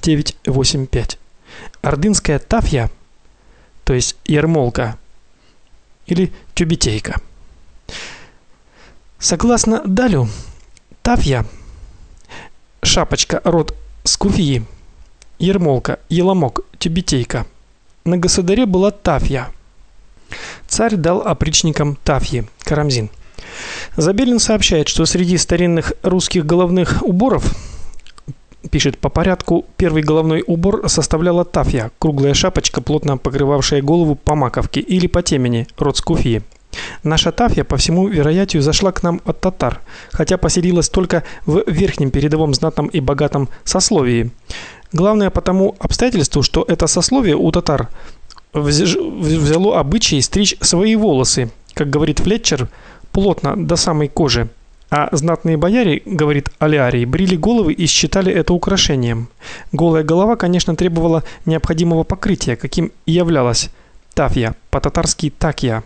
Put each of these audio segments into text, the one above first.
985. Ордынская тафья, то есть ермолка или тюбетейка. Согласно Далю, тафья шапочка род скуфии, ермолка, еломок, тюбетейка. На государе была тафья. Царь дал опричникам тафьи, карамзин. Забелин сообщает, что среди старинных русских головных уборов пишет по порядку, первый головной убор составляла тафья, круглая шапочка, плотно покрывавшая голову по маковке или по темени, род скуфии. Наша тафья, по всему вероятию, зашла к нам от татар, хотя поселилась только в верхнем передовом знатном и богатом сословии. Главное потому обстоятельству, что это сословие у татар взяло обычай стричь свои волосы, как говорит Флетчер, плотно до самой кожи. А знатные бояре, говорит Алиарий, брили головы и считали это украшением. Голая голова, конечно, требовала необходимого покрытия, каким и являлась тафья, по-татарски такья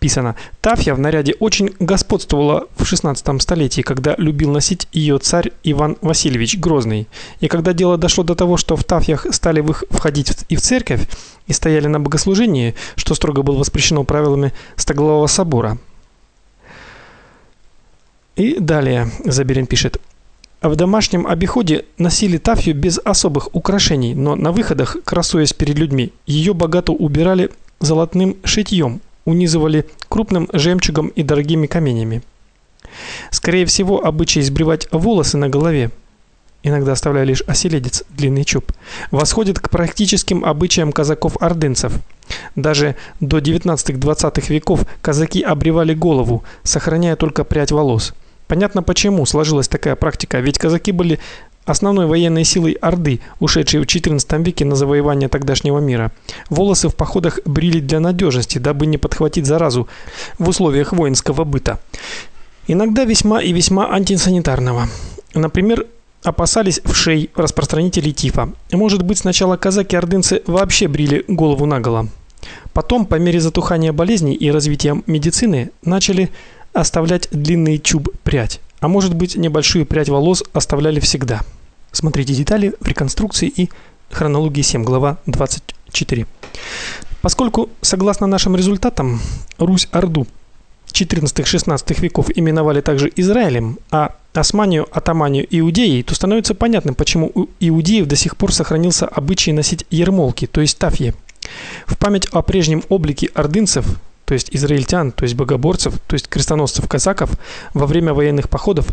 писано. Тафья в наряде очень господствовала в XVI столетии, когда любил носить ее царь Иван Васильевич Грозный. И когда дело дошло до того, что в тафьях стали входить и в церковь, и стояли на богослужении, что строго было воспрещено правилами Стоглавого собора. И далее Заберин пишет: в домашнем обиходе носили тафью без особых украшений, но на выходах, красуясь перед людьми, ее богато убирали золотным шитьем, унизывали крупным жемчугом и дорогими каменями. Скорее всего, обычай сбривать волосы на голове, иногда оставляя лишь оселедец, длинный чуб, восходит к практическим обычаям казаков-ордынцев. Даже до 19-20 веков казаки обревали голову, сохраняя только прядь волос. Понятно почему сложилась такая практика, ведь казаки были основной военной силой Орды, ушедшей в XIV веке на завоевание тогдашнего мира. Волосы в походах брили для надежности, дабы не подхватить заразу в условиях воинского быта. Иногда весьма и весьма антисанитарного. Например, опасались вшей, распространителей тифа. Может быть, сначала казаки-ордынцы вообще брили голову наголо. Потом, по мере затухания болезней и развития медицины, начали оставлять длинный чуб-прядь а может быть, небольшую прядь волос оставляли всегда. Смотрите детали в реконструкции и хронологии 7, глава 24. Поскольку, согласно нашим результатам, Русь-Орду 14-16 веков именовали также Израилем, а Османию, Атаманию Иудеей, то становится понятным, почему у иудеев до сих пор сохранился обычай носить ермолки, то есть тафьи. В память о прежнем облике ордынцев то есть израильтян, то есть богоборцев, то есть крестоносцев-казаков во время военных походов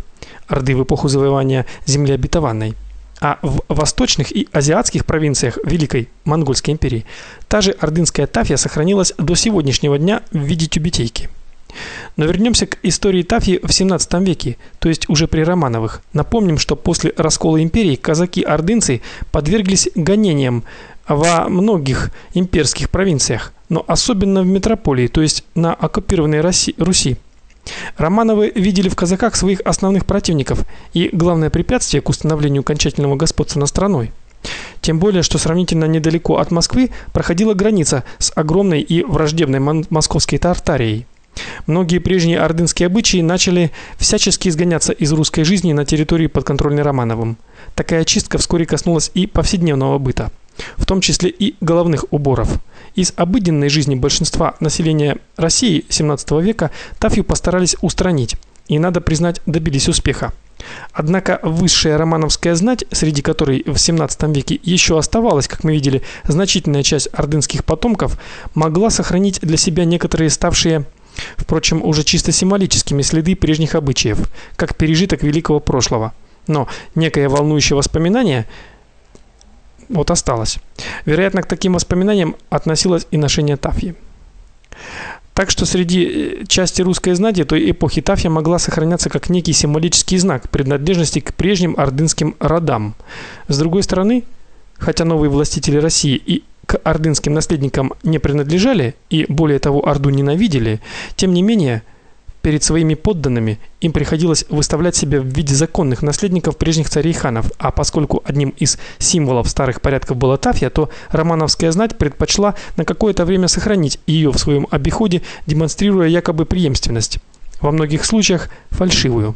Орды в эпоху завоевания земли обетованной. А в восточных и азиатских провинциях Великой Монгольской империи та же ордынская тафья сохранилась до сегодняшнего дня в виде тюбетейки. Но вернемся к истории тафьи в 17 веке, то есть уже при Романовых. Напомним, что после раскола империи казаки-ордынцы подверглись гонениям во многих имперских провинциях, но особенно в метрополии, то есть на оккупированной Руси. Романовы видели в казаках своих основных противников и главное препятствие к установлению окончательного господства над страной. Тем более, что сравнительно недалеко от Москвы проходила граница с огромной и враждебной московской Тартарией. Многие прежние ордынские обычаи начали всячески изгоняться из русской жизни на территории подконтрольной Романовым. Такая чистка вскоре коснулась и повседневного быта в том числе и головных уборов. Из обыденной жизни большинства населения России XVII века тафью постарались устранить, и надо признать, добились успеха. Однако высшая романовская знать, среди которой в XVII веке еще оставалась, как мы видели, значительная часть ордынских потомков, могла сохранить для себя некоторые ставшие впрочем, уже чисто символическими следы прежних обычаев, как пережиток великого прошлого. Но некое волнующее воспоминание вот осталось. Вероятно, к таким воспоминаниям относилось и ношение тафьи. Так что среди э, части русской знати той эпохи тафья могла сохраняться как некий символический знак принадлежности к прежним ордынским родам. С другой стороны, хотя новые властители России и к ордынским наследникам не принадлежали и более того Орду ненавидели, тем не менее перед своими подданными им приходилось выставлять себя в виде законных наследников прежних царей ханов, а поскольку одним из символов старых порядков была тафья, то романовская знать предпочла на какое-то время сохранить ее в своем обиходе, демонстрируя якобы преемственность, во многих случаях фальшивую.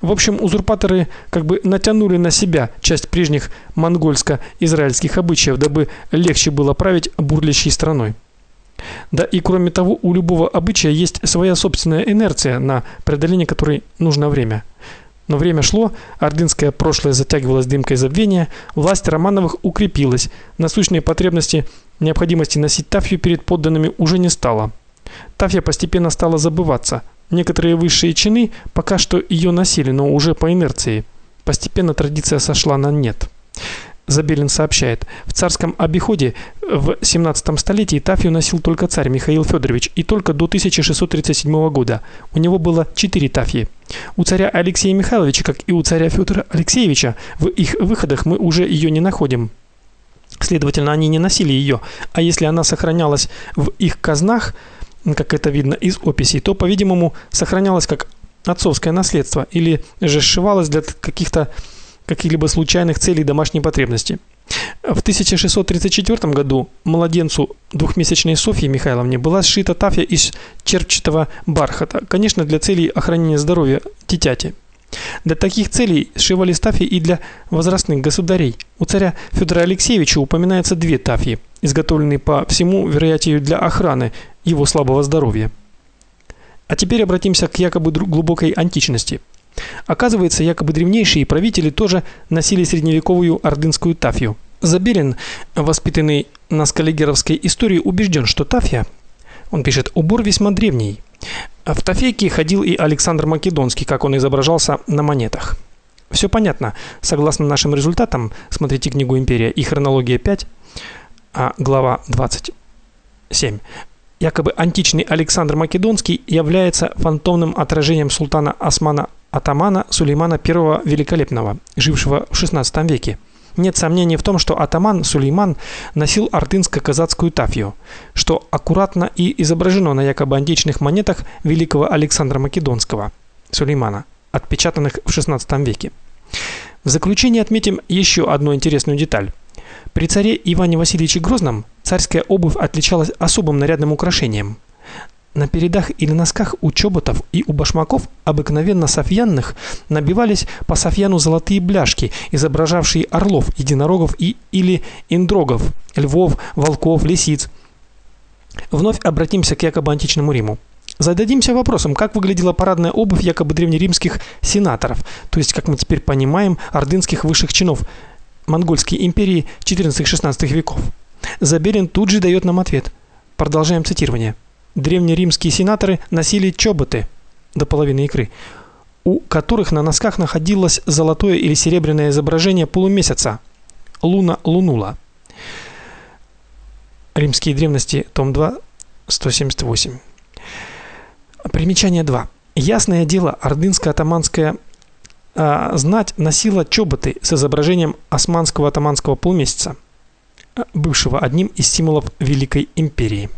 В общем, узурпаторы как бы натянули на себя часть прежних монгольско-израильских обычаев, дабы легче было править бурлящей страной. Да и кроме того, у любого обычая есть своя собственная инерция, на преодоление которой нужно время. Но время шло, ордынское прошлое затягивалось дымкой забвения, власть Романовых укрепилась, насущные потребности необходимости носить тафью перед подданными уже не стало. Тафья постепенно стала забываться. Некоторые высшие чины пока что ее носили, но уже по инерции. Постепенно традиция сошла на нет. Забелин сообщает: в царском обиходе в 17 столетии тафью носил только царь Михаил Федорович и только до 1637 года. У него было четыре тафьи. У царя Алексея Михайловича, как и у царя Федора Алексеевича, в их выходах мы уже ее не находим. Следовательно, они не носили ее, а если она сохранялась в их казнах, как это видно из описей, то, по-видимому, сохранялась как отцовское наследство или же сшивалась для каких-то каких-либо случайных целей домашней потребности. В 1634 году младенцу двухмесячной Софье Михайловне была сшита тафья из черчатого бархата, конечно, для целей охранения здоровья дитяти. Для таких целей сшивали тафьи и для возрастных государей. У царя Федора Алексеевича упоминается две тафьи, изготовленные по всему вероятию для охраны его слабого здоровья. А теперь обратимся к якобы глубокой античности. Оказывается, якобы древнейшие правители тоже носили средневековую ордынскую тафью. Забелин, воспитанный на скаллигеровской истории, убежден, что тафья, он пишет, убор весьма древний. В тафейке ходил и Александр Македонский, как он изображался на монетах. Все понятно. Согласно нашим результатам, смотрите книгу Империя и хронология 5, а глава 27. Якобы античный Александр Македонский является фантомным отражением султана Османа атамана Сулеймана I Великолепного, жившего в XVI веке. Нет сомнений в том, что атаман Сулейман носил ордынско-казацкую тафью, что аккуратно и изображено на якобы античных монетах великого Александра Македонского Сулеймана, отпечатанных в XVI веке. В заключение отметим еще одну интересную деталь. При царе Иване Васильевиче Грозном царская обувь отличалась особым нарядным украшением. На передах или носках у чоботов и у башмаков, обыкновенно софьянных, набивались по софьяну золотые бляшки, изображавшие орлов, единорогов и или индрогов, львов, волков, лисиц. Вновь обратимся к якобы античному Риму. Зададимся вопросом, как выглядела парадная обувь якобы древнеримских сенаторов, то есть, как мы теперь понимаем, ордынских высших чинов монгольской империи XIV-XVI веков. Забелин тут же дает нам ответ. Продолжаем цитирование древнеримские сенаторы носили чоботы до половины икры, у которых на носках находилось золотое или серебряное изображение полумесяца луна лунула. Римские древности, том 2, 178. Примечание 2. Ясное дело, ордынско-атаманская э, знать носила чоботы с изображением османского атаманского полумесяца, бывшего одним из символов Великой империи.